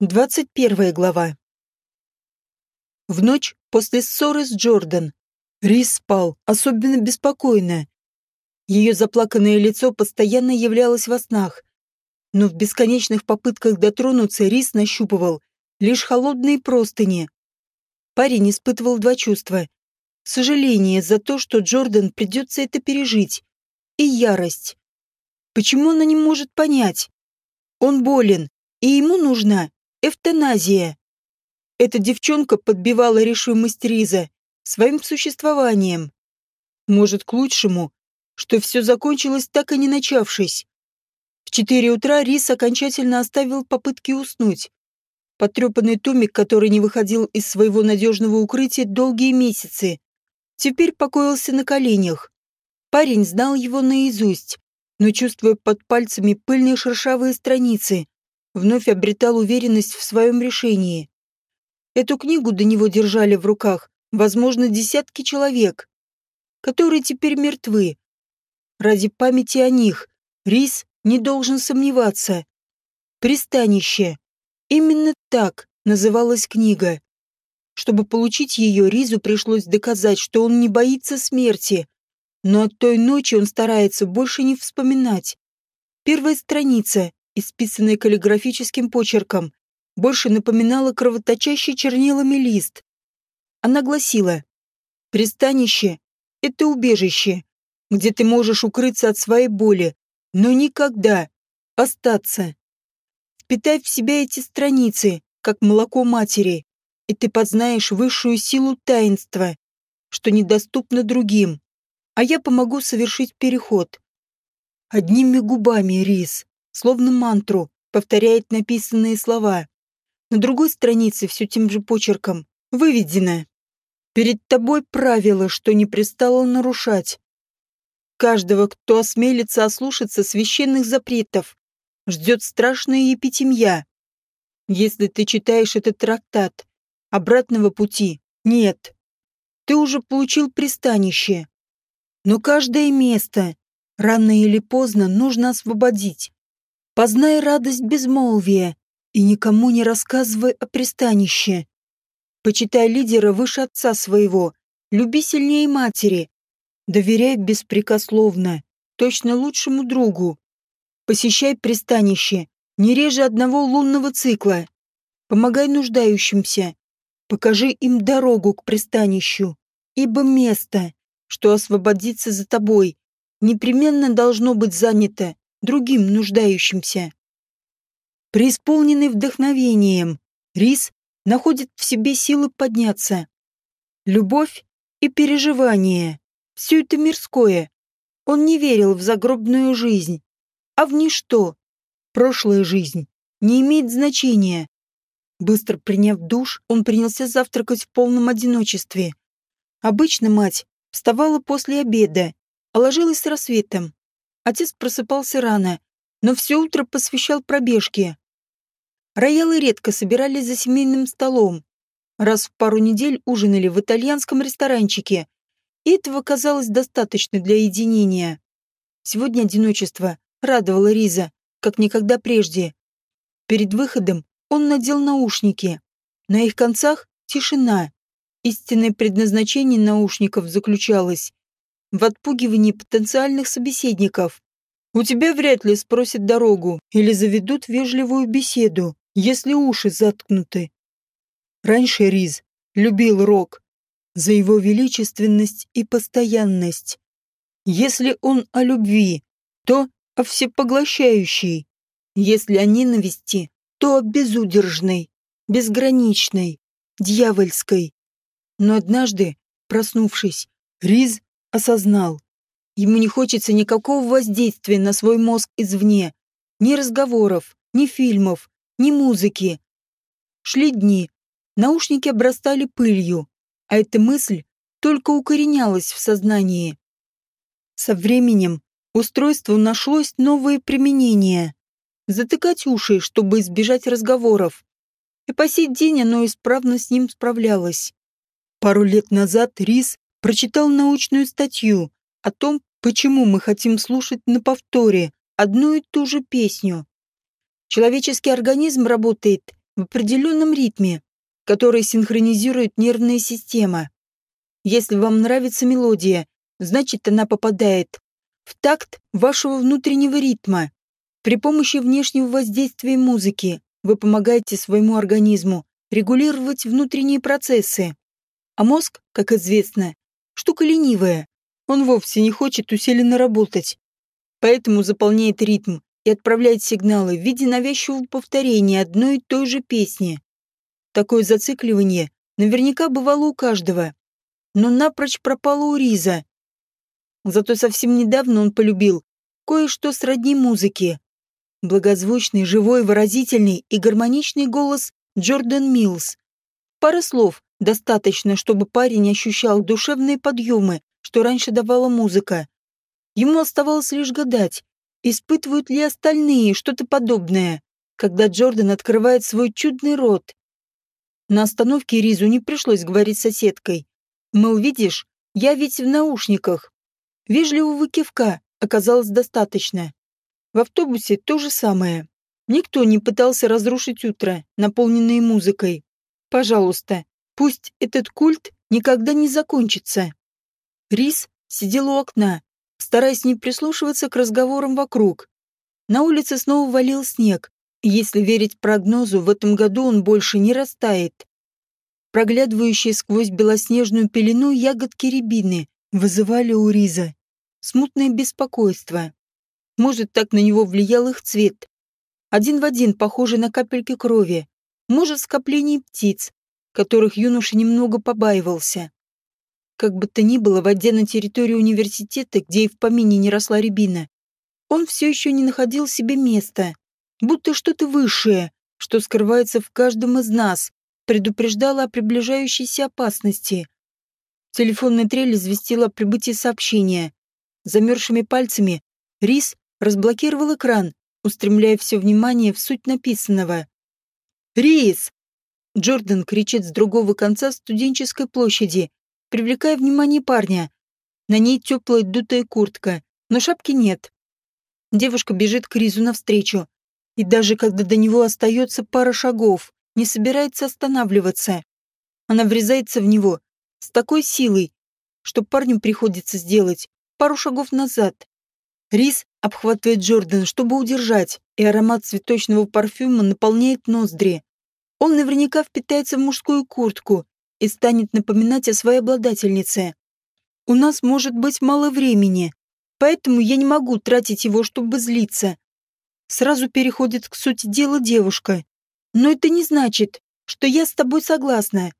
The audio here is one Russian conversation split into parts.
21 глава. В ночь после ссоры с Джордан Рис спал особенно беспокойно. Ее заплаканное лицо постоянно являлось во снах, но в бесконечных попытках дотронуться Рис нащупывал лишь холодные простыни. Парень испытывал два чувства. Сожаление за то, что Джордан придется это пережить, и ярость. Почему она не может понять? Он болен, и ему нужна Эвтаназия. Эта девчонка подбивала решимость Риза своим существованием. Может, к лучшему, что все закончилось так и не начавшись. В четыре утра Рис окончательно оставил попытки уснуть. Потрепанный томик, который не выходил из своего надежного укрытия долгие месяцы, теперь покоился на коленях. Парень знал его наизусть, но, чувствуя под пальцами пыльные шершавые страницы, вновь обретал уверенность в своем решении. Эту книгу до него держали в руках, возможно, десятки человек, которые теперь мертвы. Ради памяти о них Рис не должен сомневаться. «Пристанище». Именно так называлась книга. Чтобы получить ее, Ризу пришлось доказать, что он не боится смерти, но от той ночи он старается больше не вспоминать. Первая страница исписанная каллиграфическим почерком, больше напоминала кровоточащий чернилами лист. Она гласила «Пристанище — это убежище, где ты можешь укрыться от своей боли, но никогда остаться. Впитай в себя эти страницы, как молоко матери, и ты познаешь высшую силу таинства, что недоступно другим, а я помогу совершить переход. Одними губами, Рис, словно мантру, повторяет написанные слова. На другой странице все тем же почерком выведено. Перед тобой правило, что не пристало нарушать. Каждого, кто осмелится ослушаться священных запретов, ждет страшная епитемья. Если ты читаешь этот трактат, обратного пути нет. Ты уже получил пристанище. Но каждое место, рано или поздно, нужно освободить. Познай радость безмолвия и никому не рассказывай о пристанище. Почитай лидера выше отца своего, люби сильнее матери, доверяй беспрекословно, точно лучшему другу. Посещай пристанище, не реже одного лунного цикла. Помогай нуждающимся, покажи им дорогу к пристанищу, ибо место, что освободится за тобой, непременно должно быть занято другим нуждающимся. Преисполненный вдохновением, Рис находит в себе силы подняться. Любовь и переживание – все это мирское. Он не верил в загробную жизнь, а в ничто. Прошлая жизнь не имеет значения. Быстро приняв душ, он принялся завтракать в полном одиночестве. Обычно мать вставала после обеда, а ложилась с рассветом. Отец просыпался рано, но все утро посвящал пробежке. Роялы редко собирались за семейным столом. Раз в пару недель ужинали в итальянском ресторанчике, и этого казалось достаточно для единения. Сегодня одиночество радовало Риза, как никогда прежде. Перед выходом он надел наушники. На их концах тишина. Истинное предназначение наушников заключалось в отпугивании потенциальных собеседников. У тебя вряд ли спросят дорогу или заведут вежливую беседу, если уши заткнуты. Раньше Риз любил рок за его величественность и постоянность. Если он о любви, то о всепоглощающей. Если о ненависти, то о безудержной, безграничной, дьявольской. Но однажды, проснувшись, Риз осознал. Ему не хочется никакого воздействия на свой мозг извне. Ни разговоров, ни фильмов, ни музыки. Шли дни. Наушники обрастали пылью, а эта мысль только укоренялась в сознании. Со временем устройству нашлось новое применение. Затыкать уши, чтобы избежать разговоров. И по сей день оно исправно с ним справлялось. Пару лет назад Рис прочитал научную статью о том, почему мы хотим слушать на повторе одну и ту же песню. Человеческий организм работает в определенном ритме, который синхронизирует нервная система. Если вам нравится мелодия, значит она попадает в такт вашего внутреннего ритма. При помощи внешнего воздействия музыки вы помогаете своему организму регулировать внутренние процессы. А мозг, как известно, штука ленивая. Он вовсе не хочет усиленно работать. Поэтому заполняет ритм и отправляет сигналы в виде навязчивого повторения одной и той же песни. Такое зацикливание наверняка бывало у каждого. Но напрочь пропало у Риза. Зато совсем недавно он полюбил кое-что сродни музыке. Благозвучный, живой, выразительный и гармоничный голос Джордан Милс. Пара слов достаточно, чтобы парень ощущал душевные подъемы, что раньше давала музыка. Ему оставалось лишь гадать, испытывают ли остальные что-то подобное, когда Джордан открывает свой чудный рот. На остановке Ризу не пришлось говорить соседкой. Мол, видишь, я ведь в наушниках. Вежливого кивка оказалось достаточно. В автобусе то же самое. Никто не пытался разрушить утро, наполненное музыкой. Пожалуйста, пусть этот культ никогда не закончится. Рис сидел у окна, стараясь не прислушиваться к разговорам вокруг. На улице снова валил снег, если верить прогнозу, в этом году он больше не растает. Проглядывающие сквозь белоснежную пелену ягодки рябины вызывали у Риза смутное беспокойство. Может, так на него влиял их цвет. Один в один похожий на капельки крови. Может, скопление птиц, которых юноша немного побаивался. Как бы то ни было, войдя на территорию университета, где и в помине не росла рябина, он все еще не находил себе места, будто что-то высшее, что скрывается в каждом из нас, предупреждало о приближающейся опасности. Телефонная трель известила о прибытии сообщения. Замерзшими пальцами Рис разблокировал экран, устремляя все внимание в суть написанного. «Рис!» Джордан кричит с другого конца студенческой площади, привлекая внимание парня. На ней теплая дутая куртка, но шапки нет. Девушка бежит к Ризу навстречу, и даже когда до него остается пара шагов, не собирается останавливаться. Она врезается в него с такой силой, что парню приходится сделать пару шагов назад. Рис обхватывает Джордан, чтобы удержать, и аромат цветочного парфюма наполняет ноздри. Он наверняка впитается в мужскую куртку и станет напоминать о своей обладательнице. У нас может быть мало времени, поэтому я не могу тратить его, чтобы злиться. Сразу переходит к сути дела девушка. Но это не значит, что я с тобой согласна.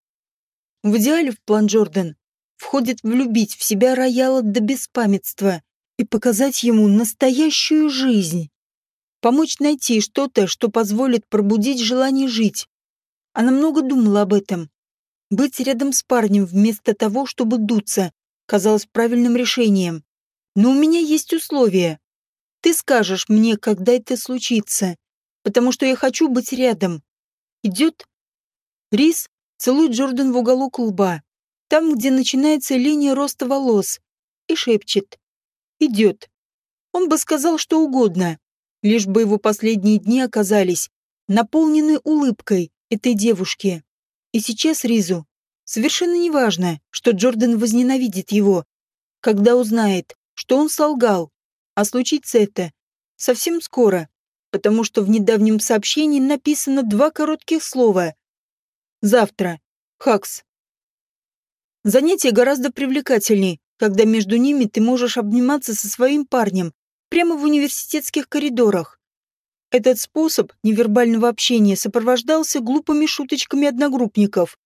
В идеале в план Джордан входит влюбить в себя Рояла до беспамятства и показать ему настоящую жизнь. Помочь найти что-то, что позволит пробудить желание жить. Она много думала об этом. Быть рядом с парнем вместо того, чтобы дуться, казалось правильным решением. Но у меня есть условия. Ты скажешь мне, когда это случится, потому что я хочу быть рядом. Идет? Рис целует Джордан в уголок лба, там, где начинается линия роста волос, и шепчет. Идет. Он бы сказал что угодно, лишь бы его последние дни оказались наполнены улыбкой этой девушки. И сейчас Ризу совершенно неважно, что Джордан возненавидит его, когда узнает, что он солгал, а случится это совсем скоро, потому что в недавнем сообщении написано два коротких слова. Завтра. Хакс. Занятие гораздо привлекательней, когда между ними ты можешь обниматься со своим парнем прямо в университетских коридорах. Этот способ невербального общения сопровождался глупыми шуточками одногруппников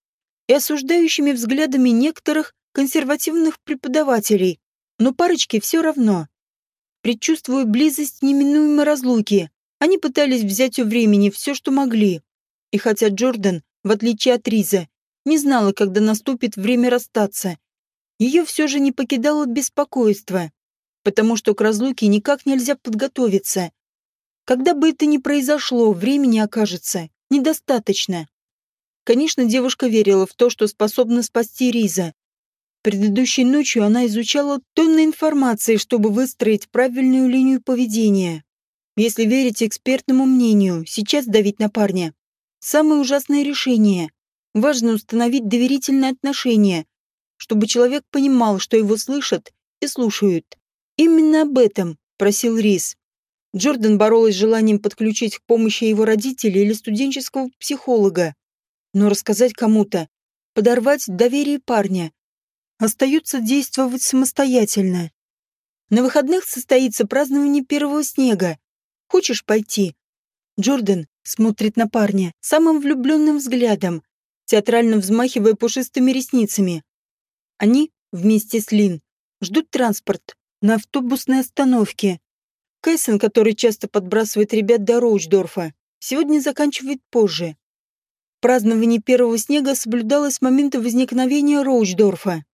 и осуждающими взглядами некоторых консервативных преподавателей, но парочке все равно. Предчувствуя близость неминуемой разлуки, они пытались взять у времени все, что могли. И хотя Джордан, в отличие от Риза, не знала, когда наступит время расстаться, ее все же не покидало беспокойство, потому что к разлуке никак нельзя подготовиться. Когда бы это ни произошло, времени окажется недостаточно. Конечно, девушка верила в то, что способна спасти Риза. Предыдущей ночью она изучала тонны информации, чтобы выстроить правильную линию поведения. Если верить экспертному мнению, сейчас давить на парня самое ужасное решение. Важно установить доверительные отношения, чтобы человек понимал, что его слышат и слушают. Именно об этом просил Рис. Джордан боролась с желанием подключить к помощи его родителей или студенческого психолога. Но рассказать кому-то, подорвать доверие парня. Остается действовать самостоятельно. На выходных состоится празднование первого снега. Хочешь пойти? Джордан смотрит на парня самым влюбленным взглядом, театрально взмахивая пушистыми ресницами. Они, вместе с Лин, ждут транспорт на автобусной остановке. Кэссен, который часто подбрасывает ребят до Роучдорфа, сегодня заканчивает позже. Празднование первого снега соблюдалось с момента возникновения Роучдорфа.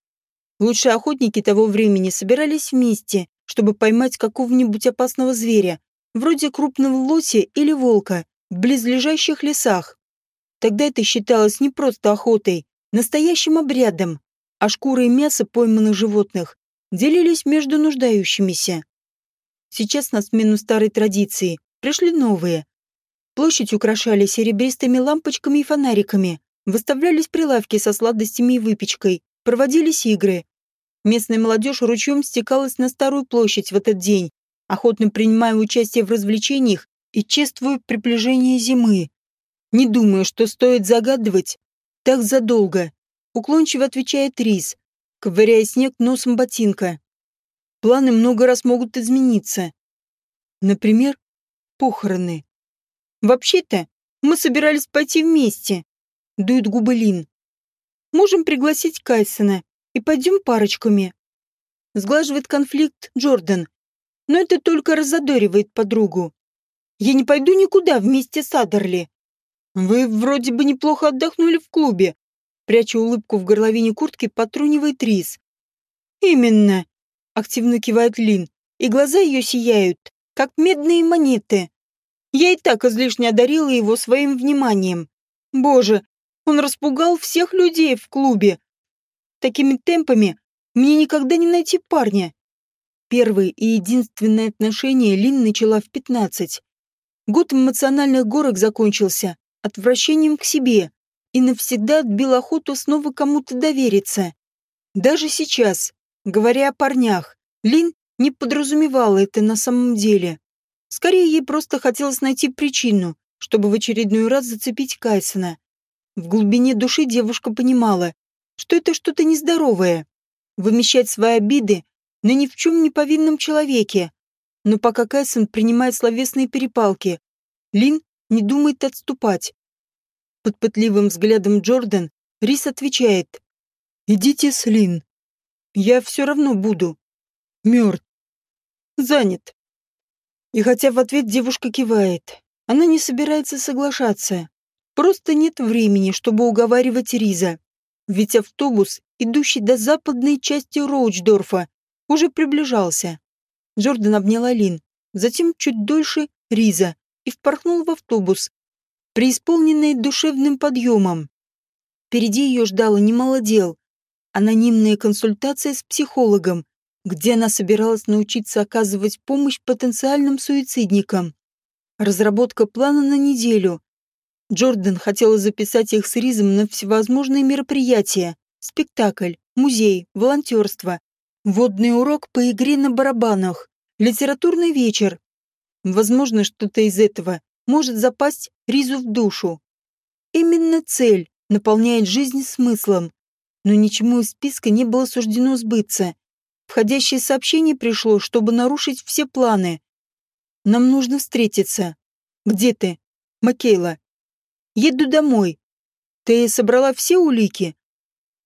Лучшие охотники того времени собирались вместе, чтобы поймать какого-нибудь опасного зверя, вроде крупного лося или волка, в близлежащих лесах. Тогда это считалось не просто охотой, настоящим обрядом, а шкуры и мясо пойманных животных делились между нуждающимися. Сейчас на смену старой традиции пришли новые. Площадь украшали серебристыми лампочками и фонариками, выставлялись прилавки со сладостями и выпечкой, проводились игры. Местная молодежь ручьем стекалась на старую площадь в этот день, охотно принимая участие в развлечениях и чествуя приближение зимы. Не думаю, что стоит загадывать так задолго. Уклончиво отвечает Рис, ковыряя снег носом ботинка. Планы много раз могут измениться. Например, похороны. Вообще-то, мы собирались пойти вместе. Дует губы Лин. Можем пригласить Кайсона и пойдем парочками. Сглаживает конфликт Джордан. Но это только разодоривает подругу. Я не пойду никуда вместе с Адерли. Вы вроде бы неплохо отдохнули в клубе, Пряча улыбку в горловине куртки, потрунивает Рис. «Именно!» — активно кивает Лин, и глаза ее сияют, как медные монеты. Я и так излишне одарила его своим вниманием. Боже, он распугал всех людей в клубе. Такими темпами мне никогда не найти парня. Первое и единственное отношение Лин начала в пятнадцать. Год эмоциональных горок закончился отвращением к себе и навсегда отбил охоту снова кому-то довериться. Даже сейчас, говоря о парнях, Лин не подразумевала это на самом деле. Скорее, ей просто хотелось найти причину, чтобы в очередной раз зацепить Кайсона. В глубине души девушка понимала, что это что-то нездоровое. Вымещать свои обиды на ни в чем не повинном человеке. Но пока Кайсон принимает словесные перепалки, Лин не думает отступать. Под пытливым взглядом Джордан Рис отвечает. «Идите с Лин. Я все равно буду. Мертв. Занят». И хотя в ответ девушка кивает, она не собирается соглашаться. Просто нет времени, чтобы уговаривать Риза. Ведь автобус, идущий до западной части Роучдорфа, уже приближался. Джордан обняла Лин, затем чуть дольше Риза и впорхнул в автобус, преисполненная душевным подъемом. Впереди ее ждало немало дел. Анонимная консультация с психологом, где она собиралась научиться оказывать помощь потенциальным суицидникам. Разработка плана на неделю. Джордан хотела записать их с Ризом на всевозможные мероприятия, спектакль, музей, волонтерство, водный урок по игре на барабанах, литературный вечер. Возможно, что-то из этого может запасть Ризу в душу. Именно цель наполняет жизнь смыслом, но ничему из списка не было суждено сбыться. Входящее сообщение пришло, чтобы нарушить все планы. Нам нужно встретиться. Где ты? Макейла. Еду домой. Ты собрала все улики?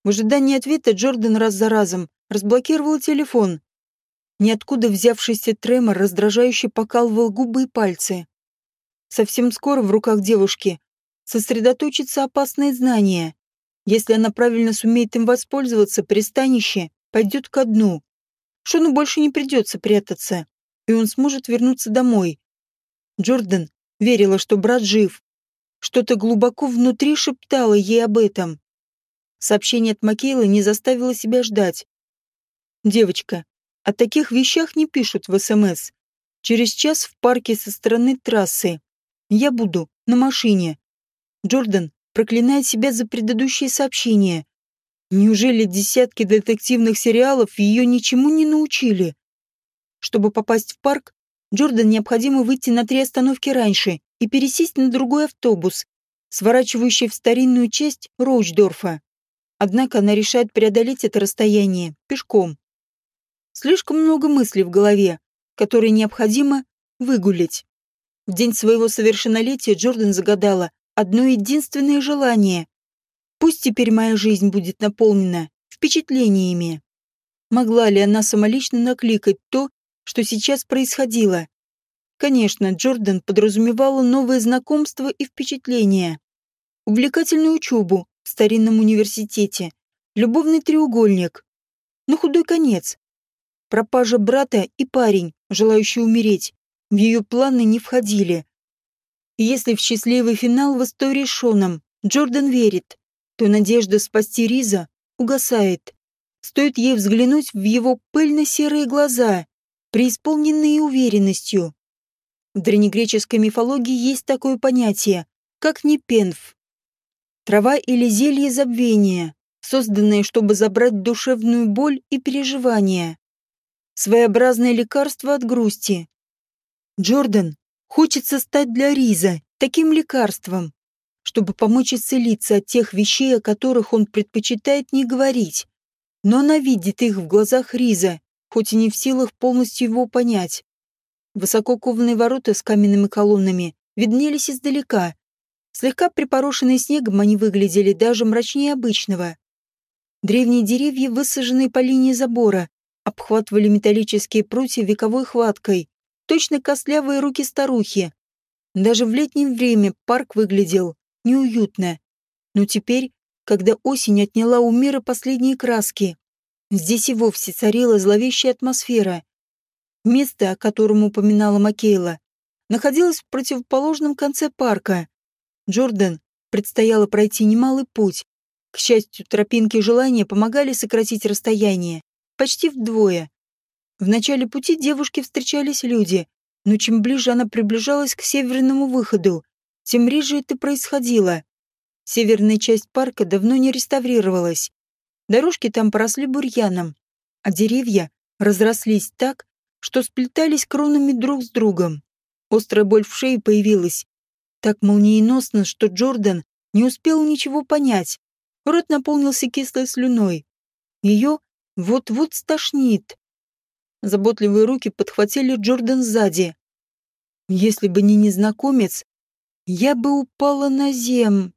В ожидании ответа Джордан раз за разом разблокировал телефон. Ниоткуда взявшийся тремор раздражающе покалывал губы и пальцы. Совсем скоро в руках девушки сосредоточится опасное знание. Если она правильно сумеет им воспользоваться, пристанище пойдет ко дну. Шону больше не придется прятаться, и он сможет вернуться домой. Джордан верила, что брат жив. Что-то глубоко внутри шептало ей об этом. Сообщение от Макейла не заставило себя ждать. «Девочка, о таких вещах не пишут в СМС. Через час в парке со стороны трассы. Я буду на машине. Джордан проклинает себя за предыдущее сообщение. Неужели десятки детективных сериалов ее ничему не научили? Чтобы попасть в парк, Джордан необходимо выйти на три остановки раньше и пересесть на другой автобус, сворачивающий в старинную часть Роучдорфа. Однако она решает преодолеть это расстояние пешком. Слишком много мыслей в голове, которые необходимо выгулять. В день своего совершеннолетия Джордан загадала одно единственное желание. Пусть теперь моя жизнь будет наполнена впечатлениями. Могла ли она самолично накликать то, что сейчас происходило? Конечно, Джордан подразумевала новые знакомства и впечатления. Увлекательную учебу в старинном университете, любовный треугольник. На худой конец. Пропажа брата и парень, желающий умереть, в ее планы не входили. Если в счастливый финал в истории с Шоном Джордан верит, то надежда спасти Риза угасает. Стоит ей взглянуть в его пыльно-серые глаза, преисполненные уверенностью. В древнегреческой мифологии есть такое понятие, как непенф. Трава или зелье забвения, созданное, чтобы забрать душевную боль и переживания. Своеобразное лекарство от грусти, Джордан, хочется стать для Риза таким лекарством, чтобы помочь исцелиться от тех вещей, о которых он предпочитает не говорить. Но она видит их в глазах Риза, хоть и не в силах полностью его понять. Высоко ворота с каменными колоннами виднелись издалека. Слегка припорошенные снегом они выглядели даже мрачнее обычного. Древние деревья, высаженные по линии забора, обхватывали металлические прутья вековой хваткой, точно костлявые руки старухи. Даже в летнее время парк выглядел неуютно. Но теперь, когда осень отняла у мира последние краски, здесь и вовсе царила зловещая атмосфера. Место, о котором упоминала Макейла, находилось в противоположном конце парка. Джордан предстояло пройти немалый путь. К счастью, тропинки желания помогали сократить расстояние почти вдвое. В начале пути девушке встречались люди, но чем ближе она приближалась к северному выходу, тем реже это происходило. Северная часть парка давно не реставрировалась. Дорожки там поросли бурьяном, а деревья разрослись так, что сплетались кронами друг с другом. Острая боль в шее появилась. Так молниеносно, что Джордан не успел ничего понять. Рот наполнился кислой слюной. Ее вот-вот стошнит. Заботливые руки подхватили Джордан сзади. Если бы не незнакомец, я бы упала на зем.